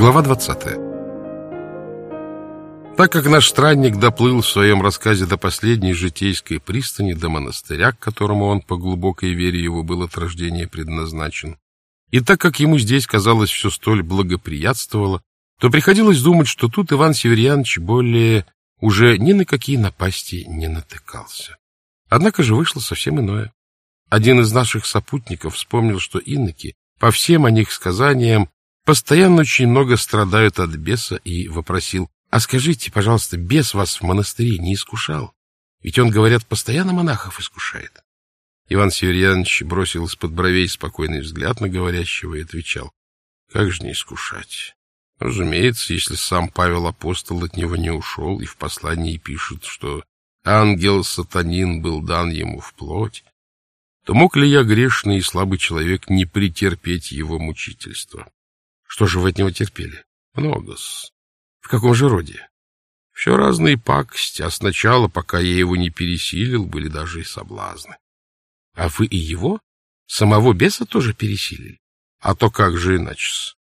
Глава 20. Так как наш странник доплыл в своем рассказе до последней житейской пристани, до монастыря, к которому он по глубокой вере его был от рождения предназначен, и так как ему здесь, казалось, все столь благоприятствовало, то приходилось думать, что тут Иван Северьянович более уже ни на какие напасти не натыкался. Однако же вышло совсем иное. Один из наших сопутников вспомнил, что иноки, по всем о них сказаниям, постоянно очень много страдают от беса и вопросил, «А скажите, пожалуйста, бес вас в монастыре не искушал? Ведь он, говорят, постоянно монахов искушает». Иван Северьянович бросил из-под бровей спокойный взгляд на говорящего и отвечал, «Как же не искушать? Разумеется, если сам Павел Апостол от него не ушел и в послании пишет, что ангел-сатанин был дан ему в плоть, то мог ли я, грешный и слабый человек, не претерпеть его мучительства? Что же вы от него терпели? Много-с. В каком же роде? Все разные пакости, а сначала, пока я его не пересилил, были даже и соблазны. А вы и его? Самого беса тоже пересилили? А то как же иначе-с?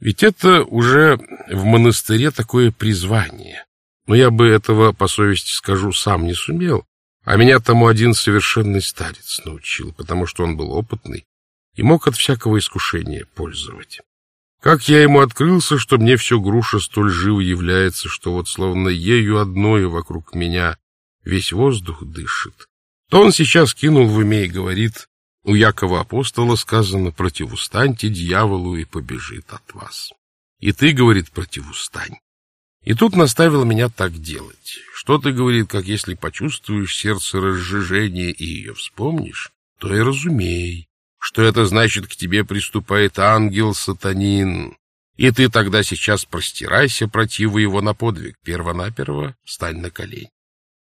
Ведь это уже в монастыре такое призвание. Но я бы этого, по совести скажу, сам не сумел, а меня тому один совершенный старец научил, потому что он был опытный и мог от всякого искушения пользовать. Как я ему открылся, что мне все груша столь живо является, что вот словно ею одной вокруг меня весь воздух дышит, то он сейчас кинул в уме и говорит, у Якова апостола сказано, противустаньте дьяволу и побежит от вас. И ты, говорит, противустань. И тут наставил меня так делать. Что ты, говорит, как если почувствуешь сердце разжижение и ее вспомнишь, то и разумей, что это значит, к тебе приступает ангел-сатанин, и ты тогда сейчас простирайся противу его на подвиг. Первонаперво стань на колени.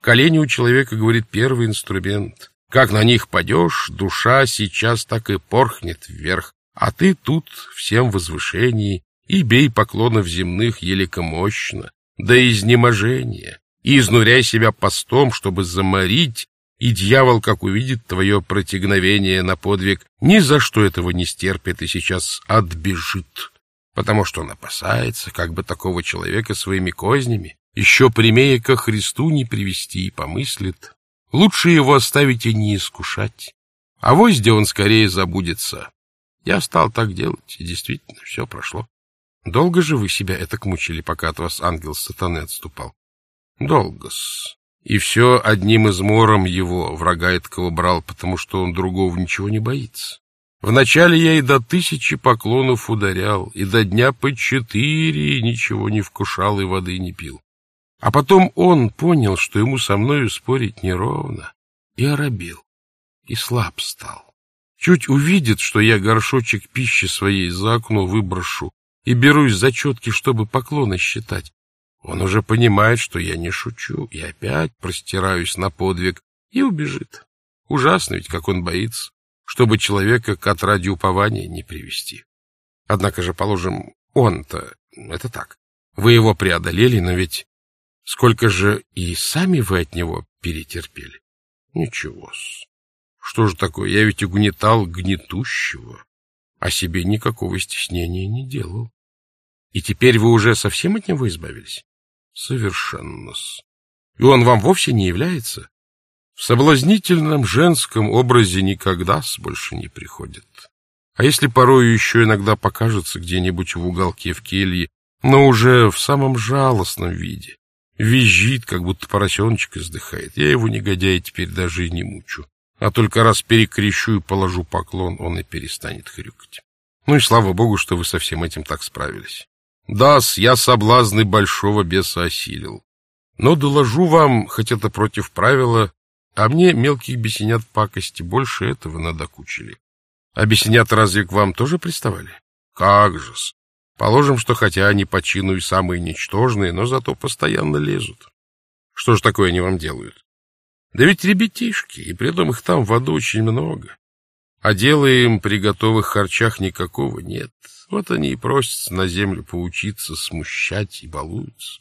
Колени у человека, говорит, первый инструмент. Как на них падешь, душа сейчас так и порхнет вверх, а ты тут всем возвышении, и бей поклонов земных елико мощно, до изнеможения, и изнуряй себя постом, чтобы заморить и дьявол, как увидит твое протягновение на подвиг, ни за что этого не стерпит и сейчас отбежит, потому что он опасается, как бы такого человека своими кознями еще прямее ко Христу не привести и помыслит. Лучше его оставить и не искушать, а вось где он скорее забудется. Я стал так делать, и действительно, все прошло. Долго же вы себя это мучили, пока от вас ангел сатаны отступал? Долго-с. И все одним измором его, врага этого брал, потому что он другого ничего не боится. Вначале я и до тысячи поклонов ударял, и до дня по четыре ничего не вкушал и воды не пил. А потом он понял, что ему со мною спорить неровно, и оробел, и слаб стал. Чуть увидит, что я горшочек пищи своей за окно выброшу и берусь за четки, чтобы поклоны считать, он уже понимает, что я не шучу, и опять простираюсь на подвиг, и убежит. Ужасно ведь, как он боится, чтобы человека к отради упования не привести. Однако же, положим, он-то, это так, вы его преодолели, но ведь сколько же и сами вы от него перетерпели? Ничего-с. Что же такое, я ведь угнетал гнетущего, а себе никакого стеснения не делал. И теперь вы уже совсем от него избавились? Совершенно-с. И он вам вовсе не является? В соблазнительном женском образе никогда с больше не приходит. А если порою еще иногда покажется где-нибудь в уголке в келье, но уже в самом жалостном виде, визжит, как будто поросеночек издыхает, я его, негодяя, теперь даже и не мучу. А только раз перекрещу и положу поклон, он и перестанет хрюкать. Ну и слава богу, что вы со всем этим так справились. Да я соблазны большого беса осилил. Но доложу вам, хоть это против правила, а мне мелких бесенят пакости больше этого надокучили. А бесенят разве к вам тоже приставали? Как же-с. Положим, что хотя они по чину и самые ничтожные, но зато постоянно лезут. Что ж такое они вам делают? Да ведь ребятишки, и притом их там в аду очень много. А дела им при готовых харчах никакого нет. Вот они и просятся на землю поучиться смущать и балуются.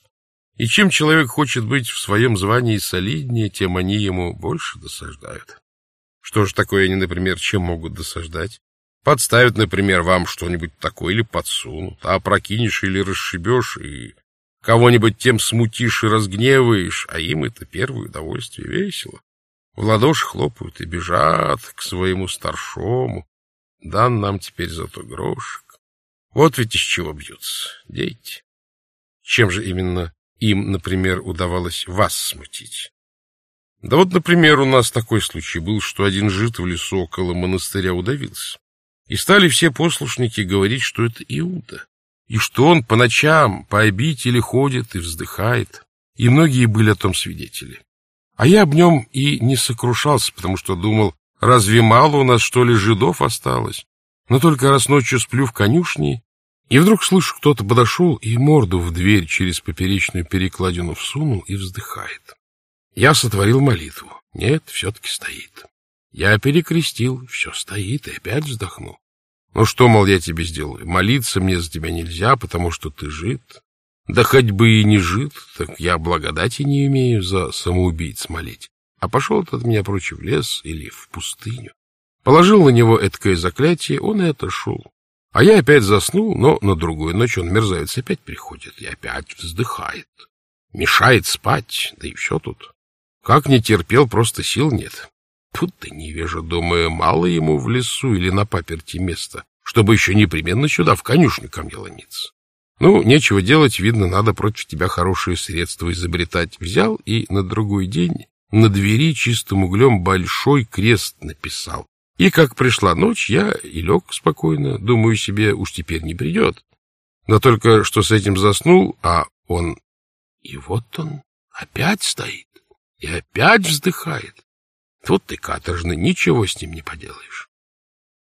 И чем человек хочет быть в своем звании солиднее, тем они ему больше досаждают. Что же такое они, например, чем могут досаждать? Подставят, например, вам что-нибудь такое или подсунут, а прокинешь или расшибешь, и кого-нибудь тем смутишь и разгневаешь, а им это первое удовольствие весело. В ладоши хлопают и бежат к своему старшому. Дан нам теперь зато грошек. Вот ведь из чего бьются, дети. Чем же именно им, например, удавалось вас смутить? Да вот, например, у нас такой случай был, что один жид в лесу около монастыря удавился. И стали все послушники говорить, что это Иуда, и что он по ночам по обители ходит и вздыхает, и многие были о том свидетели. А я об нем и не сокрушался, потому что думал, разве мало у нас, что ли, жидов осталось? Но только раз ночью сплю в конюшне, и вдруг слышу, кто-то подошел и морду в дверь через поперечную перекладину всунул и вздыхает. Я сотворил молитву. Нет, все-таки стоит. Я перекрестил, все стоит, и опять вздохнул. Ну что, мол, я тебе сделаю? Молиться мне за тебя нельзя, потому что ты жид. Да хоть бы и не жид, так я благодати не имею за самоубийц молить. А пошел от меня прочь в лес или в пустыню. Положил на него эткое заклятие, он и отошел. А я опять заснул, но на другую ночь он, мерзавец, опять приходит и опять вздыхает. Мешает спать, да и все тут. Как не терпел, просто сил нет. Тут ты невежа, думаю, мало ему в лесу или на паперти места, чтобы еще непременно сюда, в конюшню ко мне ломиться. Ну, нечего делать, видно, надо против тебя хорошие средства изобретать. Взял и на другой день на двери чистым углем большой крест написал. И как пришла ночь, я и лег спокойно, думаю себе, уж теперь не придет. Но только что с этим заснул, а он... И вот он опять стоит и опять вздыхает. Тут ты каторжный, ничего с ним не поделаешь.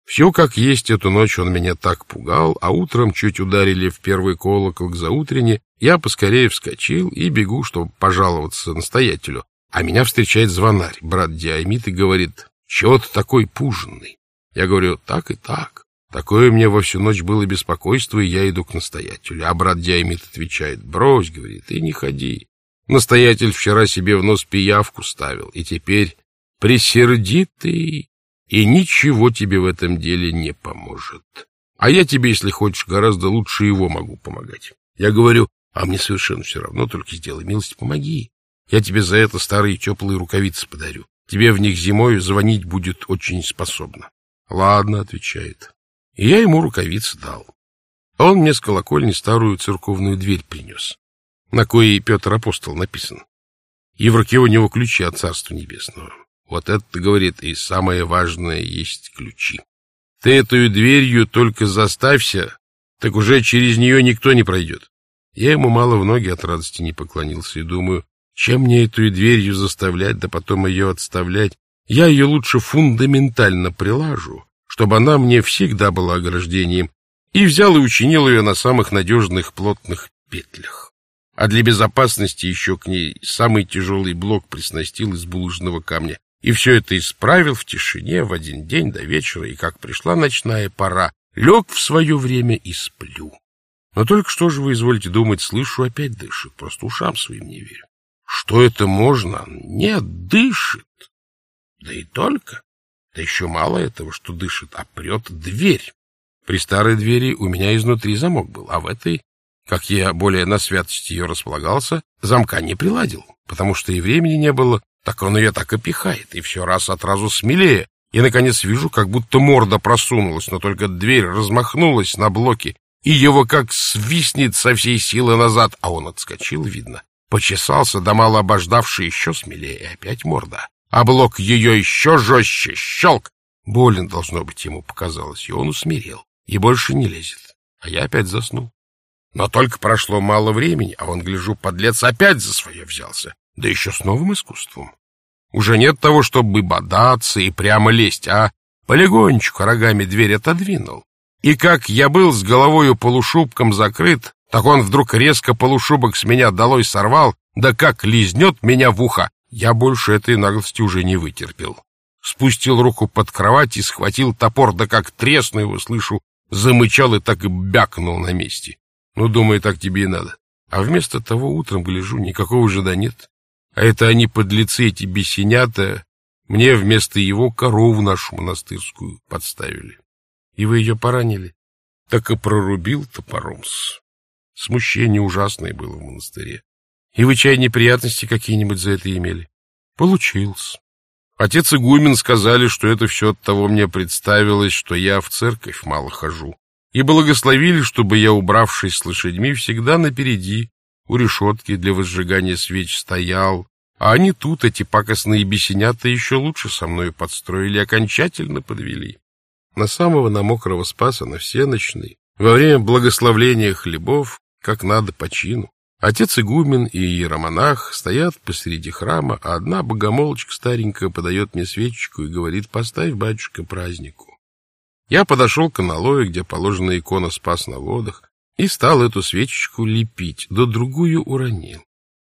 Все как есть, эту ночь он меня так пугал, а утром чуть ударили в первый колокол к заутрене, я поскорее вскочил и бегу, чтобы пожаловаться настоятелю. А меня встречает звонарь, брат Диамит, и говорит, чего ты такой пуженный? Я говорю, так и так. Такое мне во всю ночь было беспокойство, и я иду к настоятелю. А брат Диамит отвечает, брось, говорит, и не ходи. Настоятель вчера себе в нос пиявку ставил, и теперь присердитый, и ничего тебе в этом деле не поможет. А я тебе, если хочешь, гораздо лучше его могу помогать. Я говорю, а мне совершенно все равно, только сделай милость, помоги. Я тебе за это старые теплые рукавицы подарю. Тебе в них зимой звонить будет очень способно. Ладно, отвечает. И я ему рукавицы дал. Он мне с колокольни старую церковную дверь принес, на коей Петр Апостол написан. И в руке у него ключи от Царства Небесного. Вот это, говорит, и самое важное есть ключи. Ты эту дверью только заставься, так уже через нее никто не пройдет. Я ему мало в ноги от радости не поклонился и думаю, чем мне эту дверью заставлять, да потом ее отставлять? Я ее лучше фундаментально прилажу, чтобы она мне всегда была ограждением, и взял и учинил ее на самых надежных плотных петлях. А для безопасности еще к ней самый тяжелый блок приснастил из булыжного камня. И все это исправил в тишине в один день до вечера, и как пришла ночная пора, лег в свое время и сплю. Но только что же вы изволите думать, слышу, опять дышит, просто ушам своим не верю. Что это можно? Нет, дышит. Да и только. Да еще мало этого, что дышит, а прет дверь. При старой двери у меня изнутри замок был, а в этой, как я более на святости ее располагался, замка не приладил, потому что и времени не было, так он ее так и пихает, и все раз отразу смелее. И, наконец, вижу, как будто морда просунулась, но только дверь размахнулась на блоке, и его как свистнет со всей силы назад, а он отскочил, видно, Почесался, да мало обождавший еще смелее, и опять морда. А блок ее еще жестче, щелк. Болен, должно быть, ему показалось, и он усмирел, и больше не лезет. А я опять заснул. Но только прошло мало времени, а он, гляжу, подлец опять за свое взялся, да еще с новым искусством. Уже нет того, чтобы бодаться и прямо лезть, а полегонечку рогами дверь отодвинул. И как я был с головою полушубком закрыт, так он вдруг резко полушубок с меня долой сорвал, да как лизнет меня в ухо. Я больше этой наглости уже не вытерпел. Спустил руку под кровать и схватил топор, да как тресну его слышу, замычал и так и бякнул на месте. Ну, думаю, так тебе и надо. А вместо того утром, гляжу, никакого жида нет. А это они, подлецы, эти бесенята, мне вместо его корову нашу монастырскую подставили. И вы ее поранили? Так и прорубил топором-с. Смущение ужасное было в монастыре. И вы, чай, неприятности какие-нибудь за это имели? Получился. Отец игумен сказали, что это все от того мне представилось, что я в церковь мало хожу. И благословили, чтобы я, убравшись с лошадьми, всегда напереди, у решетки для возжигания свеч стоял, а они тут, эти пакостные бесенята, еще лучше со мною подстроили, окончательно подвели. На самого на мокрого спаса на всеночный, во время благословления хлебов, как надо по чину. Отец игумен и иеромонах стоят посреди храма, а одна богомолочка старенькая подает мне свечечку и говорит, поставь, батюшка, празднику. Я подошел к аналою, где положена икона «Спас на водах», и стал эту свечечку лепить, да другую уронил.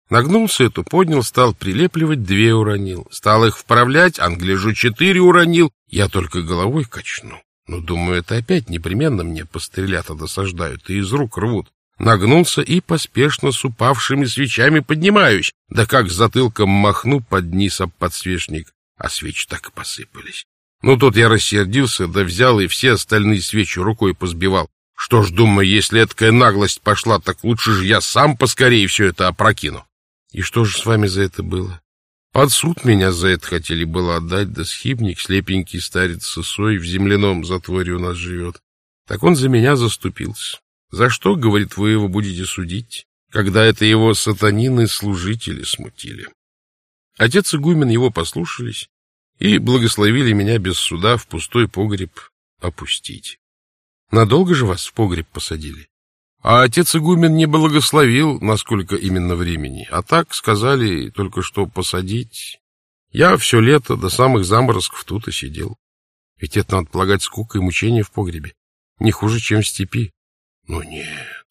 Нагнулся эту, поднял, стал прилепливать, две уронил. Стал их вправлять, англяжу четыре уронил. Я только головой качну. Но, ну, думаю, это опять непременно мне пострелят, досаждают и из рук рвут. Нагнулся и поспешно с упавшими свечами поднимаюсь. Да как затылком махну под низ об подсвечник, а свечи так и посыпались. Ну, тут я рассердился, да взял и все остальные свечи рукой позбивал. Что ж, думаю, если такая наглость пошла, так лучше же я сам поскорее все это опрокину. И что же с вами за это было? Под суд меня за это хотели было отдать, да схибник, слепенький старец сосой, в земляном затворе у нас живет. Так он за меня заступился. За что, говорит, вы его будете судить, когда это его сатанины служители смутили? Отец игумен его послушались и благословили меня без суда в пустой погреб опустить. Надолго же вас в погреб посадили? А отец игумен не благословил, насколько именно времени, а так сказали только что посадить. Я все лето до самых заморозков тут и сидел. Ведь это, надо полагать, скука и мучения в погребе. Не хуже, чем в степи. Ну нет,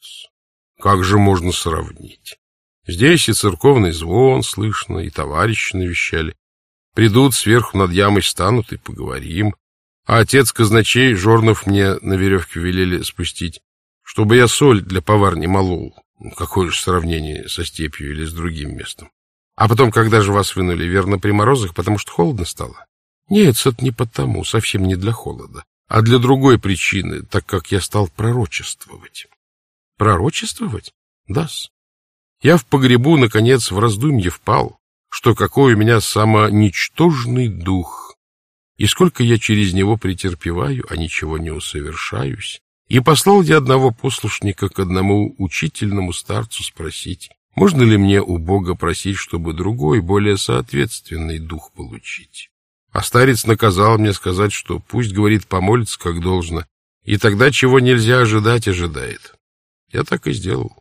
как же можно сравнить? Здесь и церковный звон слышно, и товарищи навещали. Придут сверху над ямой, станут и поговорим. А отец казначей Жорнов мне на веревке велели спустить чтобы я соль для поварни молол. Ну, какое же сравнение со степью или с другим местом. А потом, когда же вас вынули, верно, при морозах, потому что холодно стало? Нет, это не потому, совсем не для холода, а для другой причины, так как я стал пророчествовать. Пророчествовать? Да-с. Я в погребу, наконец, в раздумье впал, что какой у меня самоничтожный дух, и сколько я через него претерпеваю, а ничего не усовершаюсь, и послал я одного послушника к одному учительному старцу спросить, можно ли мне у Бога просить, чтобы другой, более соответственный дух получить. А старец наказал мне сказать, что пусть, говорит, помолится как должно, и тогда чего нельзя ожидать, ожидает. Я так и сделал.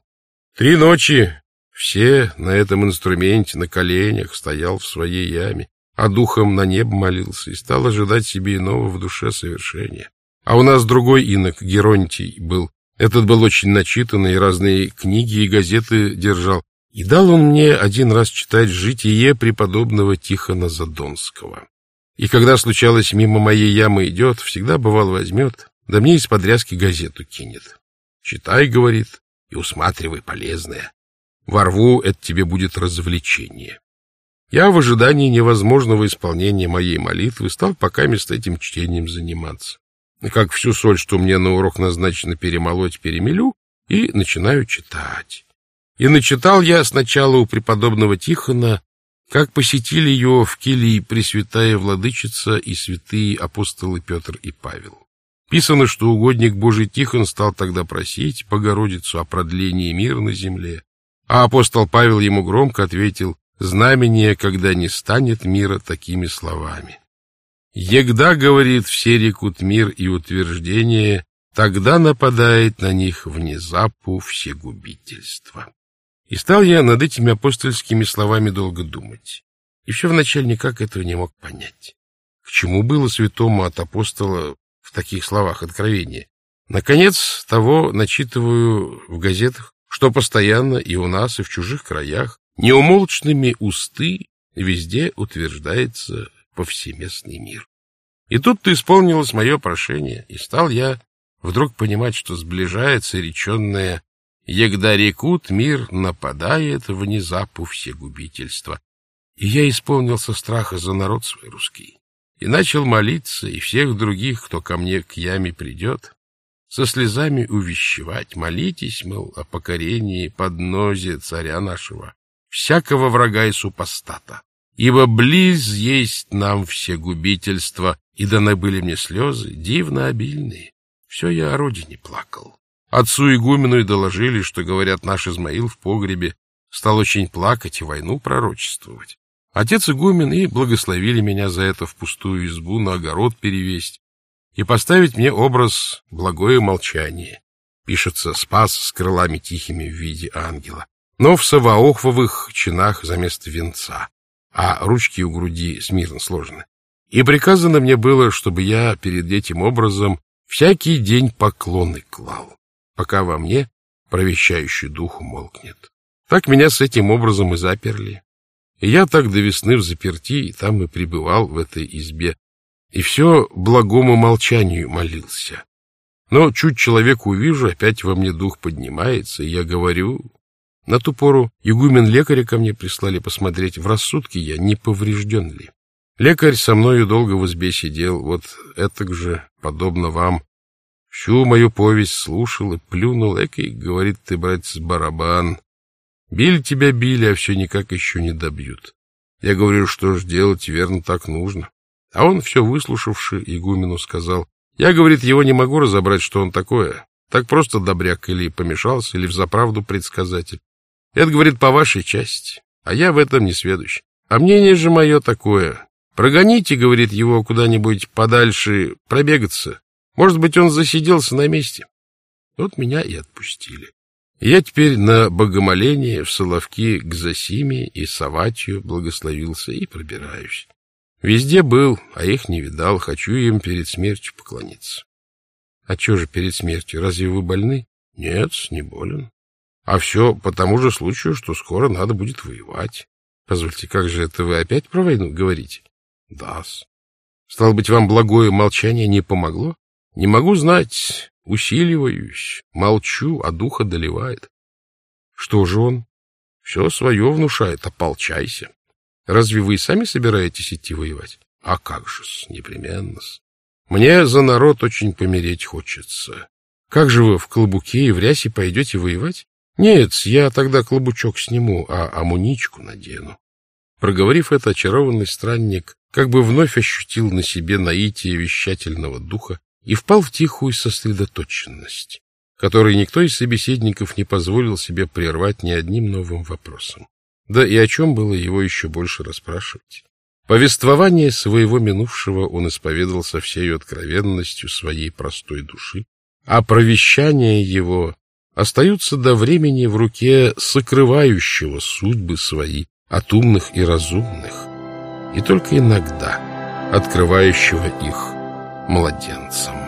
Три ночи все на этом инструменте, на коленях, стоял в своей яме, а духом на небо молился и стал ожидать себе иного в душе совершения. А у нас другой инок, Геронтий, был. Этот был очень начитанный, разные книги и газеты держал. И дал он мне один раз читать «Житие преподобного Тихона Задонского». И когда случалось мимо моей ямы идет, всегда бывал возьмет, да мне из подрязки газету кинет. «Читай», — говорит, — «и усматривай полезное. Ворву, это тебе будет развлечение». Я в ожидании невозможного исполнения моей молитвы стал пока мест этим чтением заниматься как всю соль, что мне на урок назначено перемолоть, перемелю, и начинаю читать. И начитал я сначала у преподобного Тихона, как посетили его в Килии Пресвятая Владычица и святые апостолы Петр и Павел. Писано, что угодник Божий Тихон стал тогда просить Богородицу о продлении мира на земле, а апостол Павел ему громко ответил «Знамение, когда не станет мира такими словами». Егда, говорит, все рекут мир и утверждение, тогда нападает на них внезапу всегубительство. И стал я над этими апостольскими словами долго думать. Все вначале никак этого не мог понять. К чему было святому от апостола в таких словах откровения? Наконец, того начитываю в газетах, что постоянно и у нас, и в чужих краях неумолчными усты везде утверждается повсеместный мир. И тут-то исполнилось мое прошение, и стал я вдруг понимать, что сближается реченное «Егда рекут, мир нападает внезапу всегубительства». И я исполнился страха за народ свой русский. и начал молиться, и всех других, кто ко мне к яме придет, со слезами увещевать. Молитесь, мол, о покорении поднозе царя нашего, всякого врага и супостата. Ибо близ есть нам все губительства, и даны были мне слезы, дивно обильные. Все я о родине плакал. Отцу игумену и доложили, что, говорят, наш Измаил в погребе стал очень плакать и войну пророчествовать. Отец игумен и благословили меня за это в пустую избу на огород перевесть и поставить мне образ «благое молчание». Пишется «спас с крылами тихими в виде ангела», но в саваохвовых чинах за место венца, а ручки у груди смирно сложены. И приказано мне было, чтобы я перед этим образом всякий день поклоны клал, пока во мне провещающий дух умолкнет. Так меня с этим образом и заперли. И я так до весны в заперти, и там и пребывал в этой избе, и все благому молчанию молился. Но чуть человека увижу, опять во мне дух поднимается, и я говорю... На ту пору игумен лекаря ко мне прислали посмотреть, в рассудке я не поврежден ли. Лекарь со мною долго в избе сидел, вот это же, подобно вам. Всю мою повесть слушал и плюнул, экой, говорит ты, братец, барабан. Били тебя били, а все никак еще не добьют. Я говорю, что ж делать, верно, так нужно. А он, все выслушавши, игумену сказал, я, говорит, его не могу разобрать, что он такое. Так просто добряк или помешался, или взаправду предсказатель. Это, говорит, по вашей части, а я в этом не сведущ. А мнение же мое такое. Прогоните, говорит, его куда-нибудь подальше пробегаться. Может быть, он засиделся на месте. Вот меня и отпустили. Я теперь на богомоление в Соловки к Засиме и Саватию благословился и пробираюсь. Везде был, а их не видал. Хочу им перед смертью поклониться. А что же перед смертью? Разве вы больны? Нет, не болен. А все по тому же случаю, что скоро надо будет воевать. Позвольте, как же это вы опять про войну говорите? да -с. Стало быть, вам благое молчание не помогло? Не могу знать. Усиливаюсь, молчу, а дух одолевает. Что же он? Все свое внушает, ополчайся. Разве вы и сами собираетесь идти воевать? А как же-с, непременно-с. Мне за народ очень помереть хочется. Как же вы в клобуке и в рясе пойдете воевать? Нет, я тогда клобучок сниму, а амуничку надену. Проговорив это, очарованный странник как бы вновь ощутил на себе наитие вещательного духа и впал в тихую сосредоточенность, которой никто из собеседников не позволил себе прервать ни одним новым вопросом. Да и о чем было его еще больше расспрашивать? Повествование своего минувшего он исповедал со всей откровенностью своей простой души, а провещания его остаются до времени в руке сокрывающего судьбы свои от умных и разумных, и только иногда открывающего их младенцам.